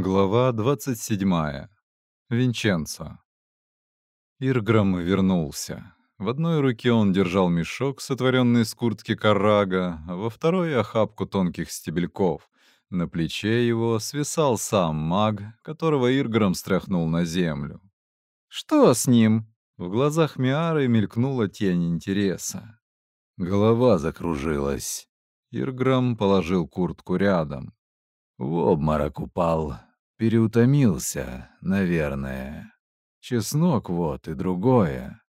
Глава 27. Винченцо. Ирграм вернулся. В одной руке он держал мешок, сотворенный из куртки каррага, а во второй — охапку тонких стебельков. На плече его свисал сам маг, которого Ирграм стряхнул на землю. «Что с ним?» В глазах Миары мелькнула тень интереса. Голова закружилась. Ирграм положил куртку рядом. В обморок упал, Переутомился, наверное. Чеснок вот и другое.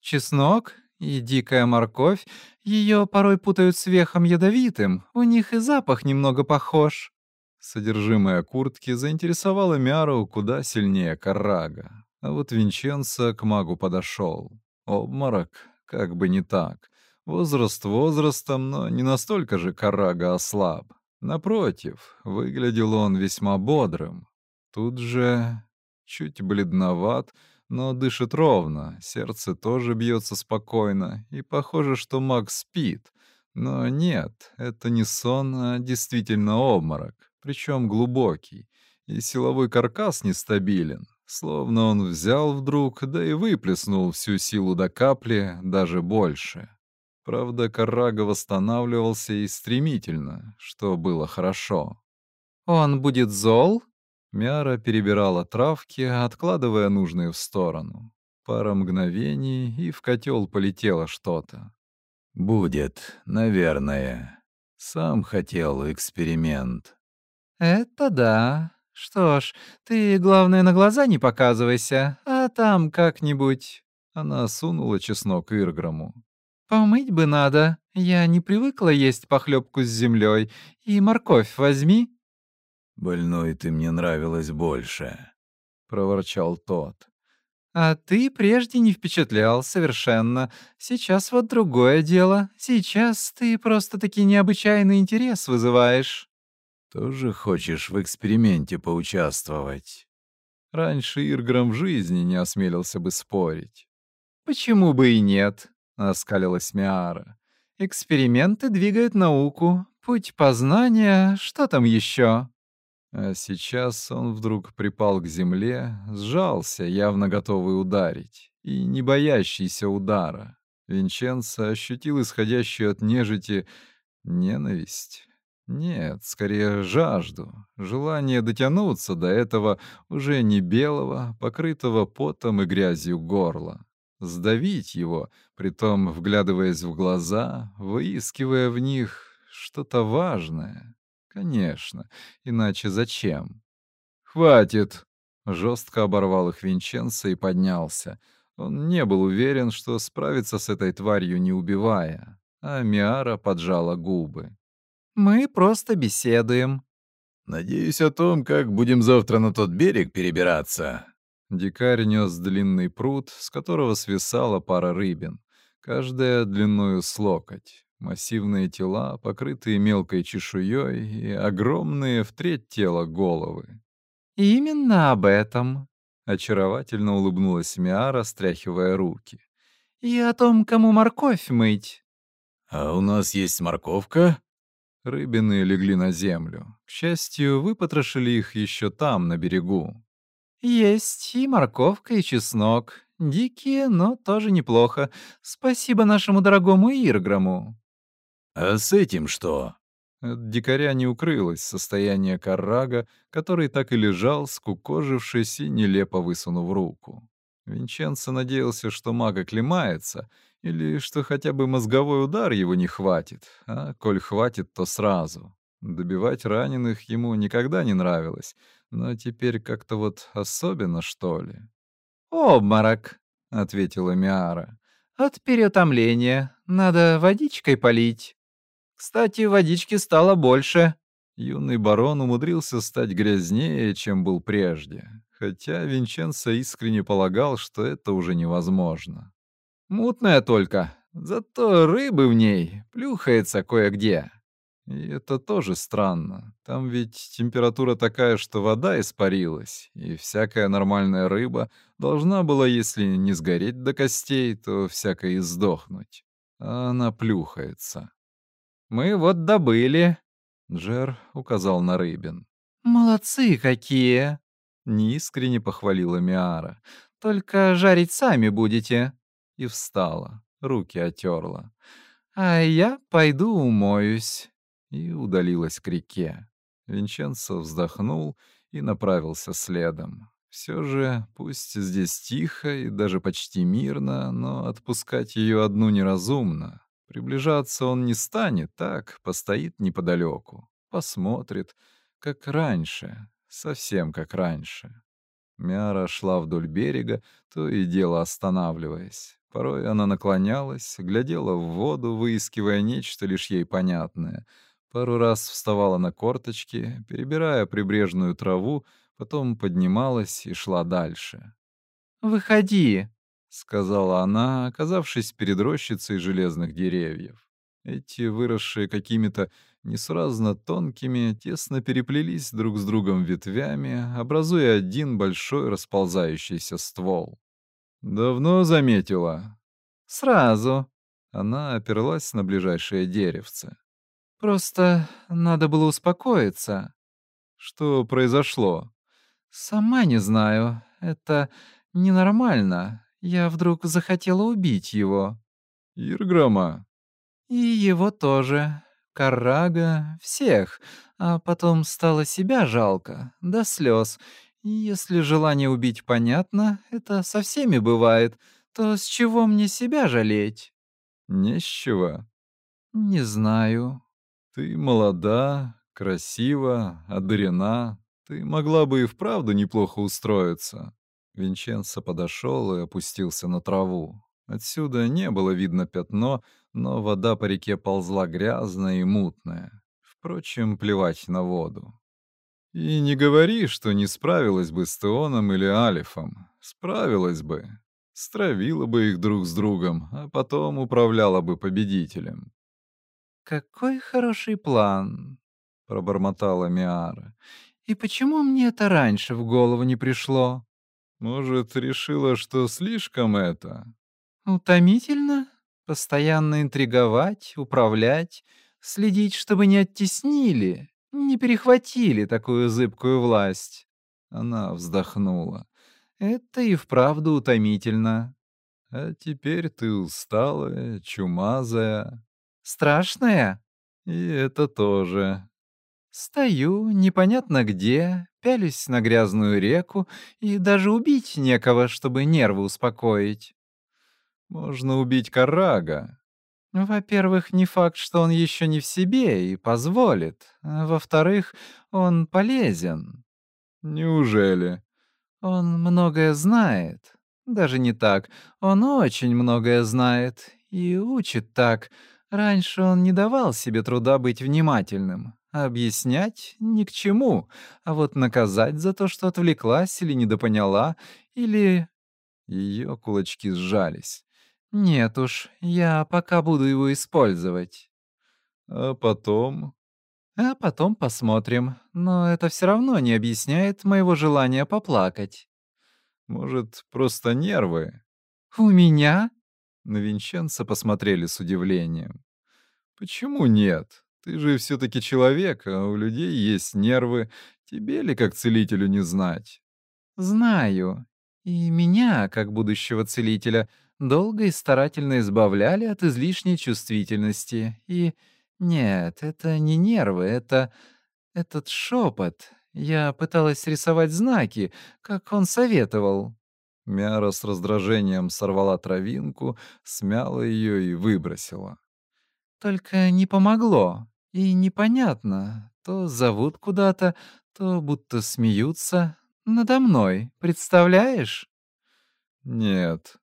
Чеснок и дикая морковь, ее порой путают с вехом ядовитым, у них и запах немного похож. Содержимое куртки заинтересовало Мяру куда сильнее Каррага. А вот Винченцо к магу подошел. Обморок, как бы не так. Возраст возрастом, но не настолько же Каррага ослаб. Напротив, выглядел он весьма бодрым. Тут же чуть бледноват, но дышит ровно, сердце тоже бьется спокойно, и похоже, что маг спит. Но нет, это не сон, а действительно обморок, причем глубокий, и силовой каркас нестабилен, словно он взял вдруг, да и выплеснул всю силу до капли, даже больше. Правда, Каррага восстанавливался и стремительно, что было хорошо. «Он будет зол?» Мяра перебирала травки, откладывая нужные в сторону. Пара мгновений, и в котел полетело что-то. «Будет, наверное. Сам хотел эксперимент». «Это да. Что ж, ты, главное, на глаза не показывайся, а там как-нибудь...» Она сунула чеснок Ирграму. «Помыть бы надо. Я не привыкла есть похлебку с землей. И морковь возьми». «Больной ты мне нравилась больше», — проворчал тот. «А ты прежде не впечатлял совершенно. Сейчас вот другое дело. Сейчас ты просто-таки необычайный интерес вызываешь». «Тоже хочешь в эксперименте поучаствовать?» Раньше Ирграм в жизни не осмелился бы спорить. «Почему бы и нет?» — оскалилась Миара. «Эксперименты двигают науку. Путь познания, что там еще? А сейчас он вдруг припал к земле, сжался, явно готовый ударить, и не боящийся удара. Винченцо ощутил исходящую от нежити ненависть. Нет, скорее жажду, желание дотянуться до этого уже не белого, покрытого потом и грязью горла сдавить его, притом вглядываясь в глаза, выискивая в них что-то важное. Конечно, иначе зачем? «Хватит!» — жестко оборвал их Винченцо и поднялся. Он не был уверен, что справится с этой тварью, не убивая. А Миара поджала губы. «Мы просто беседуем». «Надеюсь о том, как будем завтра на тот берег перебираться», Дикарь нес длинный пруд, с которого свисала пара рыбин, каждая длиною с локоть. Массивные тела, покрытые мелкой чешуей, и огромные в треть тела головы. «Именно об этом», — очаровательно улыбнулась Миара, стряхивая руки. «И о том, кому морковь мыть». «А у нас есть морковка?» Рыбины легли на землю. К счастью, выпотрошили их еще там, на берегу. «Есть и морковка, и чеснок. Дикие, но тоже неплохо. Спасибо нашему дорогому Ирграму». «А с этим что?» От дикаря не укрылось состояние каррага, который так и лежал, скукожившись и нелепо высунув руку. Винченцо надеялся, что маг оклемается, или что хотя бы мозговой удар его не хватит, а коль хватит, то сразу. Добивать раненых ему никогда не нравилось, но теперь как-то вот особенно, что ли. «Обморок», — ответила Миара. «От переутомления. Надо водичкой полить. Кстати, водички стало больше». Юный барон умудрился стать грязнее, чем был прежде, хотя Винченцо искренне полагал, что это уже невозможно. «Мутная только, зато рыбы в ней плюхается кое-где», и это тоже странно. Там ведь температура такая, что вода испарилась, и всякая нормальная рыба должна была, если не сгореть до костей, то всякое и сдохнуть. А она плюхается. «Мы вот добыли», — Джер указал на рыбин. «Молодцы какие!» — неискренне похвалила Миара. «Только жарить сами будете». И встала, руки отерла. «А я пойду умоюсь». И удалилась к реке. Винченцо вздохнул и направился следом. Все же, пусть здесь тихо и даже почти мирно, но отпускать ее одну неразумно. Приближаться он не станет, так, постоит неподалеку, посмотрит, как раньше, совсем как раньше. Мяра шла вдоль берега, то и дело останавливаясь. Порой она наклонялась, глядела в воду, выискивая нечто лишь ей понятное. Пару раз вставала на корточки, перебирая прибрежную траву, потом поднималась и шла дальше. «Выходи», — сказала она, оказавшись перед рощицей железных деревьев. Эти, выросшие какими-то несуразно тонкими, тесно переплелись друг с другом ветвями, образуя один большой расползающийся ствол. «Давно заметила?» «Сразу». Она оперлась на ближайшее деревце. «Просто надо было успокоиться». «Что произошло?» «Сама не знаю. Это ненормально. Я вдруг захотела убить его». «Ирграма?» «И его тоже. Карага, всех, а потом стало себя жалко, до слез. И если желание убить понятно, это со всеми бывает, то с чего мне себя жалеть? Не с чего. Не знаю. Ты молода, красива, одарена. Ты могла бы и вправду неплохо устроиться. Винченцо подошел и опустился на траву. Отсюда не было видно пятно, но вода по реке ползла грязная и мутная. Впрочем, плевать на воду. И не говори, что не справилась бы с Теоном или Алифом. Справилась бы. Стравила бы их друг с другом, а потом управляла бы победителем. «Какой хороший план», — пробормотала Миара. «И почему мне это раньше в голову не пришло?» «Может, решила, что слишком это?» Утомительно? Постоянно интриговать, управлять, следить, чтобы не оттеснили, не перехватили такую зыбкую власть. Она вздохнула. Это и вправду утомительно. А теперь ты усталая, чумазая. Страшная? И это тоже. Стою, непонятно где, пялюсь на грязную реку, и даже убить некого, чтобы нервы успокоить. Можно убить Карага. Во-первых, не факт, что он еще не в себе и позволит. А во-вторых, он полезен. Неужели? Он многое знает. Даже не так. Он очень многое знает и учит так. Раньше он не давал себе труда быть внимательным. Объяснять ни к чему, а вот наказать за то, что отвлеклась или недопоняла, или... Ее кулачки сжались. Нет уж, я пока буду его использовать. А потом? А потом посмотрим. Но это все равно не объясняет моего желания поплакать. Может, просто нервы? У меня? На Винченца посмотрели с удивлением. Почему нет? Ты же все-таки человек, а у людей есть нервы. Тебе ли, как целителю, не знать? Знаю. И меня, как будущего целителя, долго и старательно избавляли от излишней чувствительности. И нет, это не нервы, это этот шепот. Я пыталась рисовать знаки, как он советовал. Мяра с раздражением сорвала травинку, смяла ее и выбросила. Только не помогло. И непонятно, то зовут куда-то, то будто смеются надо мной, представляешь? Нет,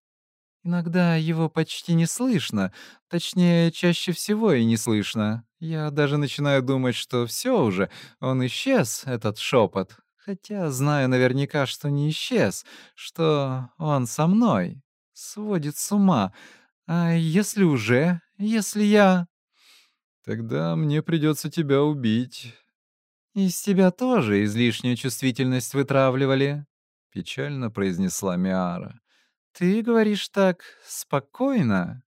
Иногда его почти не слышно, точнее, чаще всего и не слышно. Я даже начинаю думать, что все уже, он исчез, этот шепот. Хотя знаю наверняка, что не исчез, что он со мной. Сводит с ума. А если уже? Если я... Тогда мне придется тебя убить. Из тебя тоже излишнюю чувствительность вытравливали, печально произнесла Миара. «Ты говоришь так спокойно?»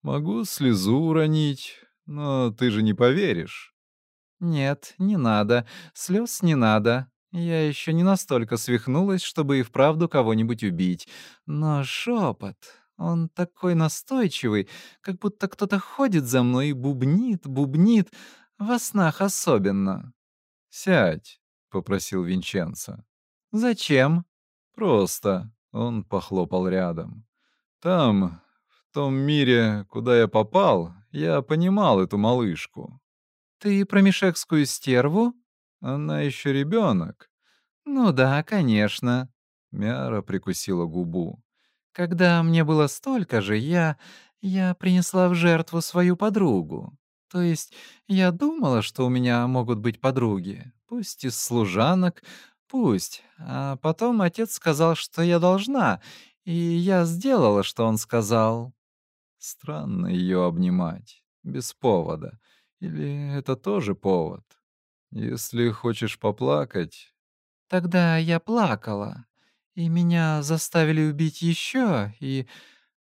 «Могу слезу уронить, но ты же не поверишь». «Нет, не надо. Слез не надо. Я еще не настолько свихнулась, чтобы и вправду кого-нибудь убить. Но шепот, он такой настойчивый, как будто кто-то ходит за мной и бубнит, бубнит, во снах особенно. «Сядь», — попросил Винченцо. «Зачем?» «Просто». Он похлопал рядом. «Там, в том мире, куда я попал, я понимал эту малышку». «Ты про мешекскую стерву?» Она еще ребенок. Ну да, конечно. Мяра прикусила губу. Когда мне было столько же, я... я принесла в жертву свою подругу. То есть я думала, что у меня могут быть подруги, пусть из служанок, пусть. А потом отец сказал, что я должна, и я сделала, что он сказал. Странно ее обнимать, без повода. Или это тоже повод? Если хочешь поплакать... Тогда я плакала, и меня заставили убить еще, и...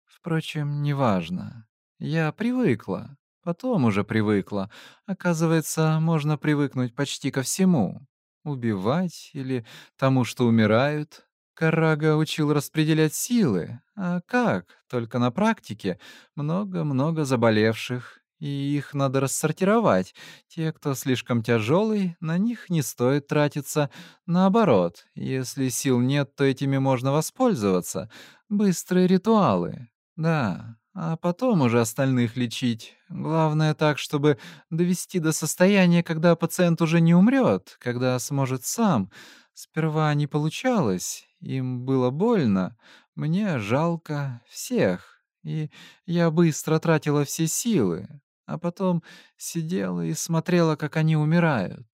Впрочем, неважно. Я привыкла, потом уже привыкла. Оказывается, можно привыкнуть почти ко всему. Убивать или тому, что умирают. Карага учил распределять силы. А как? Только на практике. Много-много заболевших и их надо рассортировать. Те, кто слишком тяжелый, на них не стоит тратиться. Наоборот, если сил нет, то этими можно воспользоваться. Быстрые ритуалы. Да, а потом уже остальных лечить. Главное так, чтобы довести до состояния, когда пациент уже не умрет, когда сможет сам. Сперва не получалось, им было больно. Мне жалко всех. И я быстро тратила все силы, а потом сидела и смотрела, как они умирают.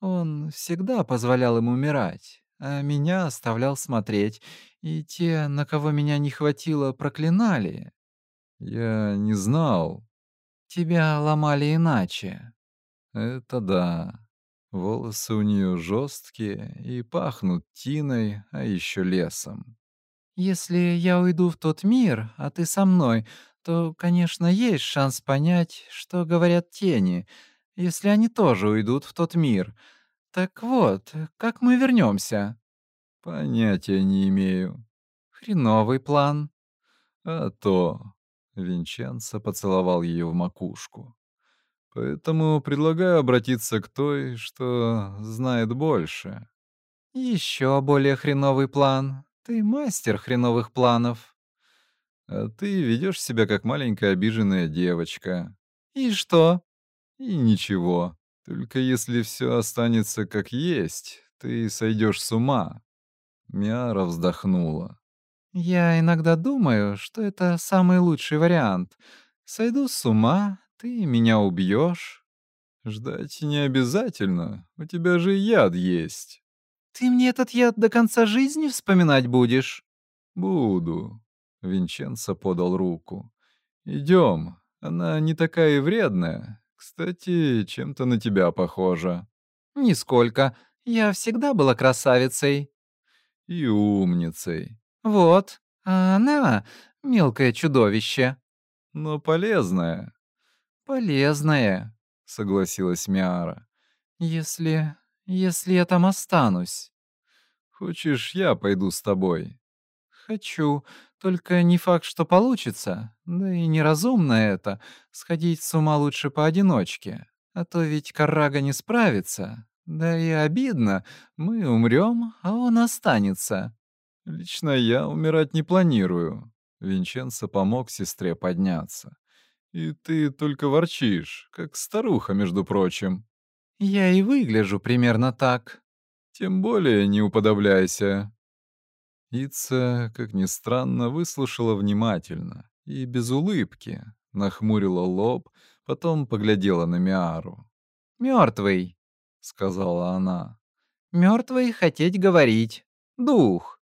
Он всегда позволял им умирать, а меня оставлял смотреть, и те, на кого меня не хватило, проклинали. Я не знал. Тебя ломали иначе. Это да. Волосы у нее жесткие и пахнут тиной, а еще лесом. Если я уйду в тот мир, а ты со мной, то, конечно, есть шанс понять, что говорят тени, если они тоже уйдут в тот мир. Так вот, как мы вернемся? Понятия не имею. Хреновый план. А то. Винченцо поцеловал ее в макушку. Поэтому предлагаю обратиться к той, что знает больше. Еще более хреновый план. Ты мастер хреновых планов. А ты ведешь себя как маленькая обиженная девочка. И что? И ничего. Только если все останется как есть, ты сойдешь с ума. Миара вздохнула. Я иногда думаю, что это самый лучший вариант. Сойду с ума, ты меня убьешь. Ждать не обязательно. У тебя же яд есть. Ты мне этот яд до конца жизни вспоминать будешь? Буду. Винченцо подал руку. Идем. Она не такая и вредная. Кстати, чем-то на тебя похожа. Нисколько. Я всегда была красавицей. И умницей. Вот. А она — мелкое чудовище. Но полезная. Полезная, согласилась Миара. Если... если я там останусь. Хочешь, я пойду с тобой? Хочу. Только не факт, что получится. Да и неразумно это. Сходить с ума лучше поодиночке. А то ведь Каррага не справится. Да и обидно. Мы умрем, а он останется. Лично я умирать не планирую. Винченцо помог сестре подняться. И ты только ворчишь, как старуха, между прочим. Я и выгляжу примерно так. Тем более не уподобляйся. Ица, как ни странно, выслушала внимательно и без улыбки, нахмурила лоб, потом поглядела на Миару. «Мёртвый», — сказала она. «Мёртвый хотеть говорить. Дух».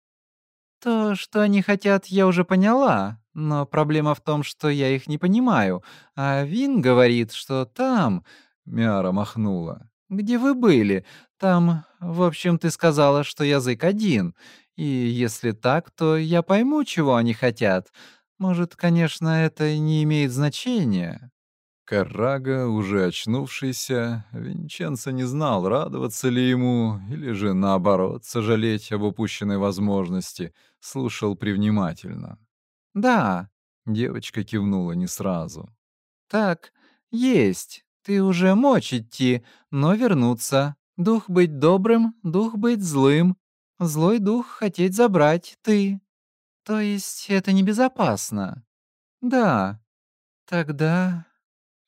«То, что они хотят, я уже поняла, но проблема в том, что я их не понимаю, а Вин говорит, что там...» — Миара махнула. «Где вы были? Там, в общем, ты сказала, что язык один, и если так, то я пойму, чего они хотят. Может, конечно, это не имеет значения. Карага, уже очнувшийся, Винченцо не знал, радоваться ли ему или же, наоборот, сожалеть об упущенной возможности, слушал привнимательно. «Да», — девочка кивнула не сразу. «Так, есть. Ты уже мочь идти, но вернуться. Дух быть добрым, дух быть злым. Злой дух хотеть забрать ты. То есть это небезопасно?» «Да. Тогда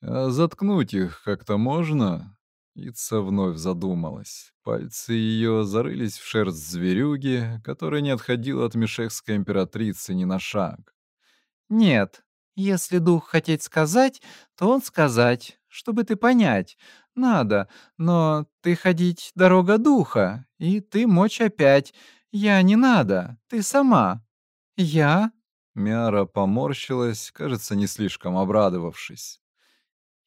«А заткнуть их как-то можно?» Ица вновь задумалась. Пальцы ее зарылись в шерсть зверюги, которая не отходила от мешекской императрицы ни на шаг. «Нет. Если дух хотеть сказать, то он сказать, чтобы ты понять. Надо, но ты ходить дорога духа, и ты мочь опять. Я не надо, ты сама. Я?» Мяра поморщилась, кажется, не слишком обрадовавшись.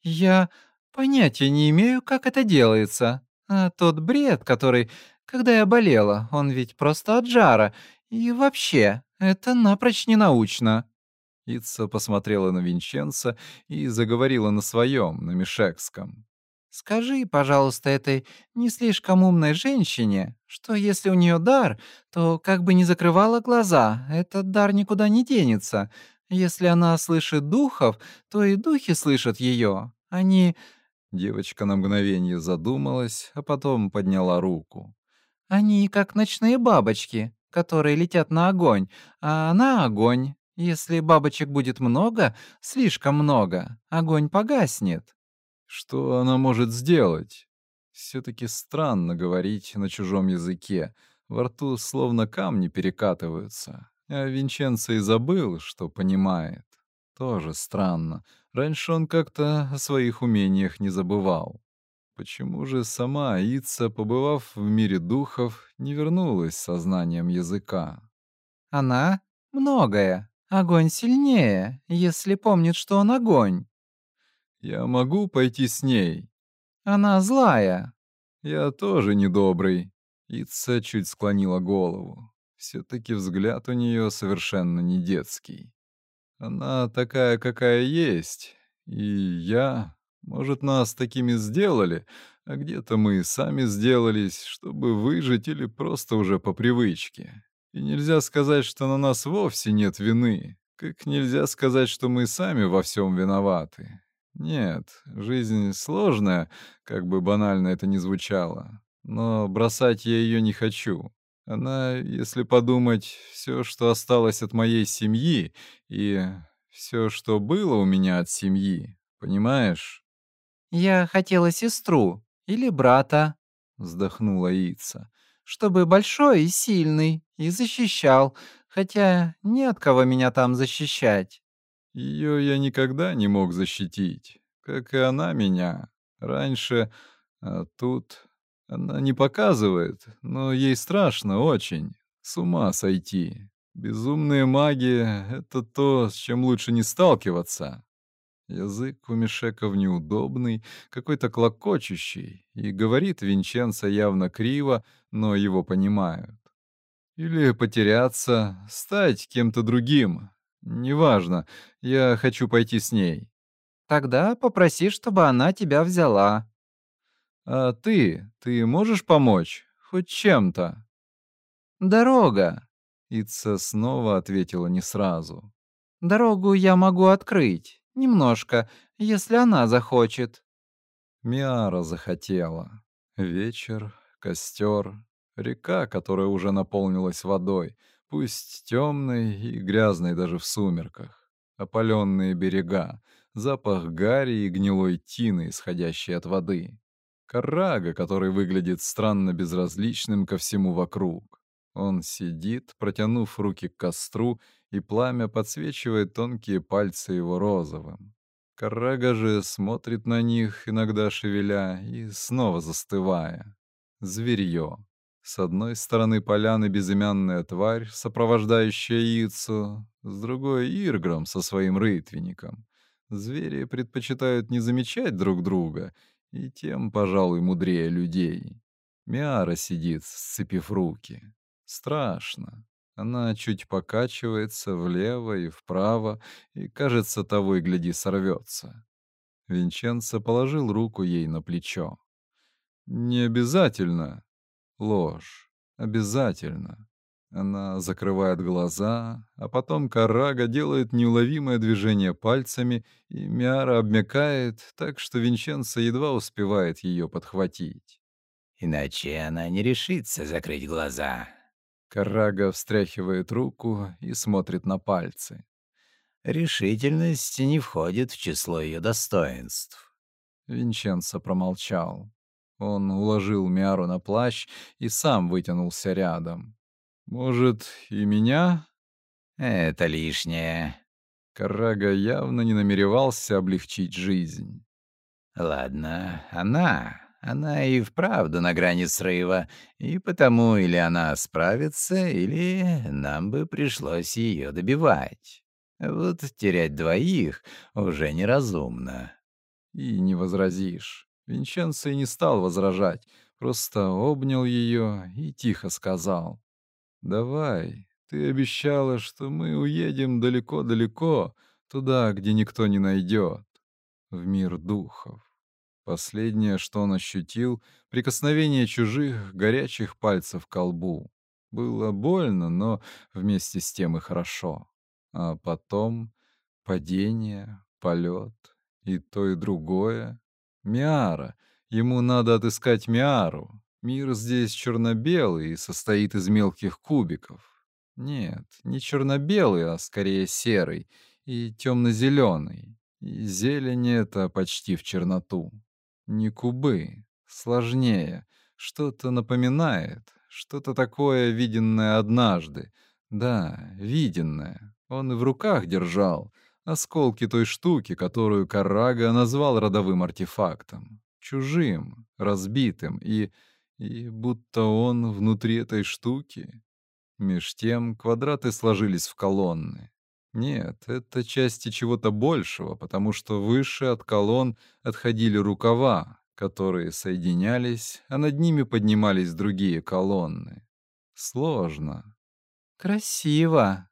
«Я понятия не имею, как это делается. А тот бред, который... Когда я болела, он ведь просто от жара. И вообще, это напрочь не научно». Ица посмотрела на Винченца и заговорила на своем, на Мишекском. «Скажи, пожалуйста, этой не слишком умной женщине, что если у нее дар, то как бы не закрывала глаза, этот дар никуда не денется. Если она слышит духов, то и духи слышат ее. Они...» Девочка на мгновение задумалась, а потом подняла руку. «Они как ночные бабочки, которые летят на огонь, а на огонь. Если бабочек будет много, слишком много, огонь погаснет». «Что она может сделать?» Все-таки странно говорить на чужом языке. Во рту словно камни перекатываются. А Винченцо и забыл, что понимает. Тоже странно. Раньше он как-то о своих умениях не забывал. Почему же сама Ица, побывав в мире духов, не вернулась сознанием языка? Она — многое. Огонь сильнее, если помнит, что он огонь. Я могу пойти с ней. Она злая. Я тоже недобрый. Ица чуть склонила голову. Все-таки взгляд у нее совершенно не детский. Она такая, какая есть. И я... Может, нас такими сделали, а где-то мы сами сделались, чтобы выжить или просто уже по привычке. И нельзя сказать, что на нас вовсе нет вины, как нельзя сказать, что мы сами во всем виноваты. Нет, жизнь сложная, как бы банально это ни звучало, но бросать я ее не хочу. Она, если подумать, все, что осталось от моей семьи, и все, что было у меня от семьи, понимаешь? «Я хотела сестру или брата», — вздохнула Ица, «чтобы большой и сильный, и защищал, хотя не от кого меня там защищать». Ее я никогда не мог защитить, как и она меня. Раньше, а тут она не показывает, но ей страшно очень. С ума сойти. Безумные маги — это то, с чем лучше не сталкиваться. Язык у Мишеков неудобный, какой-то клокочущий, и говорит Винченцо явно криво, но его понимают. Или потеряться, стать кем-то другим. Неважно, я хочу пойти с ней. Тогда попроси, чтобы она тебя взяла. А ты, ты можешь помочь? Хоть чем-то?» «Дорога!» Ица снова ответила не сразу. «Дорогу я могу открыть. Немножко, если она захочет». Миара захотела. Вечер, костер, река, которая уже наполнилась водой, пусть темной и грязной даже в сумерках, опаленные берега, запах гари и гнилой тины, исходящей от воды. Карага, который выглядит странно безразличным ко всему вокруг. Он сидит, протянув руки к костру, и пламя подсвечивает тонкие пальцы его розовым. Карага же смотрит на них, иногда шевеля, и снова застывая. Зверье. С одной стороны поляны безымянная тварь, сопровождающая яйцо, с другой — Иргром со своим рытвенником. Звери предпочитают не замечать друг друга — и тем, пожалуй, мудрее людей. Миара сидит, сцепив руки. Страшно. Она чуть покачивается влево и вправо, и, кажется, того и гляди сорвется. Винченцо положил руку ей на плечо. «Не обязательно. Ложь. Обязательно». Она закрывает глаза, а потом Карага делает неуловимое движение пальцами, и Миара обмякает, так что Винченцо едва успевает ее подхватить. «Иначе она не решится закрыть глаза». Карага встряхивает руку и смотрит на пальцы. «Решительность не входит в число ее достоинств». Винченцо промолчал. Он уложил Миару на плащ и сам вытянулся рядом. «Может, и меня?» «Это лишнее». Карага явно не намеревался облегчить жизнь. «Ладно, она. Она и вправду на грани срыва, и потому или она справится, или нам бы пришлось ее добивать. Вот терять двоих уже неразумно». И не возразишь. Винченцо и не стал возражать, просто обнял ее и тихо сказал. «Давай, ты обещала, что мы уедем далеко-далеко, туда, где никто не найдет, в мир духов». Последнее, что он ощутил — прикосновение чужих горячих пальцев к колбу. Было больно, но вместе с тем и хорошо. А потом падение, полет и то, и другое. Миара. Ему надо отыскать Миару. Мир здесь черно-белый и состоит из мелких кубиков. Нет, не черно-белый, а скорее серый и темно-зеленый. И зелень это почти в черноту. Не кубы, сложнее. Что-то напоминает, что-то такое виденное однажды. Да, виденное. Он и в руках держал осколки той штуки, которую Карага назвал родовым артефактом. Чужим, разбитым и и будто он внутри этой штуки. Меж тем квадраты сложились в колонны. Нет, это части чего-то большего, потому что выше от колонн отходили рукава, которые соединялись, а над ними поднимались другие колонны. Сложно. Красиво.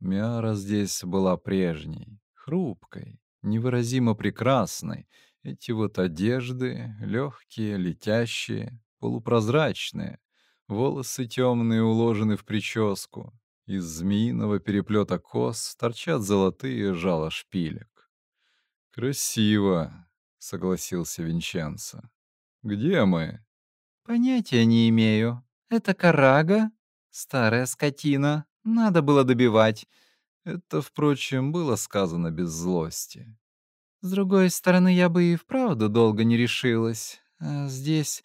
Мяра здесь была прежней, хрупкой, невыразимо прекрасной. Эти вот одежды, легкие, летящие, полупрозрачные, волосы темные уложены в прическу, из змеиного переплета кос торчат золотые жало шпилек. «Красиво», — согласился Винченцо. «Где мы?» «Понятия не имею. Это Карага? Старая скотина. Надо было добивать». Это, впрочем, было сказано без злости. «С другой стороны, я бы и вправду долго не решилась. А здесь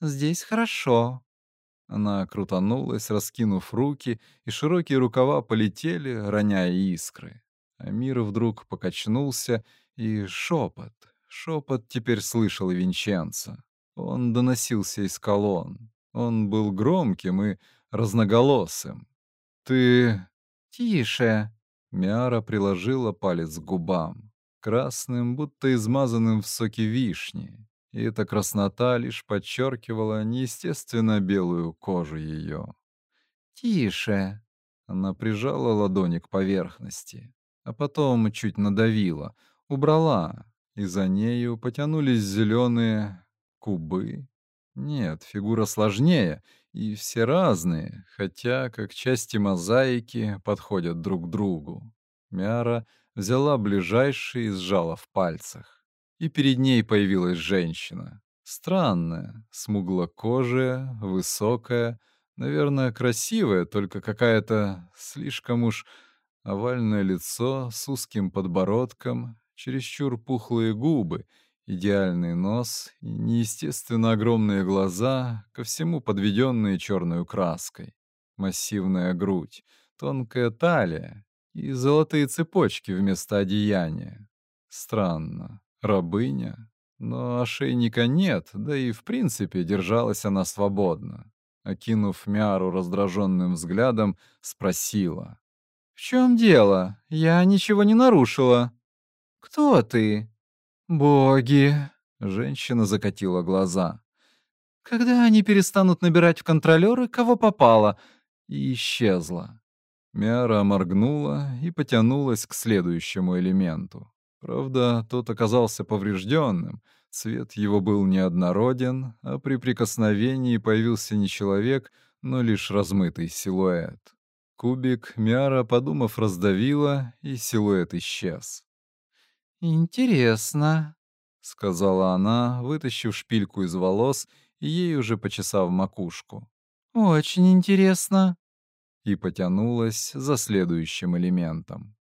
Здесь хорошо». Она крутанулась, раскинув руки, и широкие рукава полетели, роняя искры. А мир вдруг покачнулся, и шепот, шепот теперь слышал и Винченцо. Он доносился из колонн. Он был громким и разноголосым. «Ты...» «Тише!» Мяра приложила палец к губам, красным, будто измазанным в соке вишни, и эта краснота лишь подчеркивала неестественно белую кожу ее. «Тише!» Она прижала ладони к поверхности, а потом чуть надавила, убрала, и за нею потянулись зеленые кубы. Нет, фигура сложнее, и все разные, хотя как части мозаики подходят друг к другу. Мяра взяла ближайший и сжала в пальцах и перед ней появилась женщина. Странная, смуглокожая, высокая, наверное, красивая, только какая-то слишком уж овальное лицо с узким подбородком, чересчур пухлые губы, идеальный нос неестественно огромные глаза, ко всему подведенные черной краской, массивная грудь, тонкая талия и золотые цепочки вместо одеяния. Странно. Рабыня? Но ошейника нет, да и в принципе держалась она свободно. Окинув Мяру раздраженным взглядом, спросила. «В чем дело? Я ничего не нарушила». «Кто ты?» «Боги!» — женщина закатила глаза. «Когда они перестанут набирать в контролёры, кого попало?» И исчезла. Мяра моргнула и потянулась к следующему элементу. Правда, тот оказался поврежденным. Цвет его был неоднороден, а при прикосновении появился не человек, но лишь размытый силуэт. Кубик Миара, подумав, раздавила, и силуэт исчез. «Интересно», — сказала она, вытащив шпильку из волос и ей уже почесав макушку. «Очень интересно». И потянулась за следующим элементом.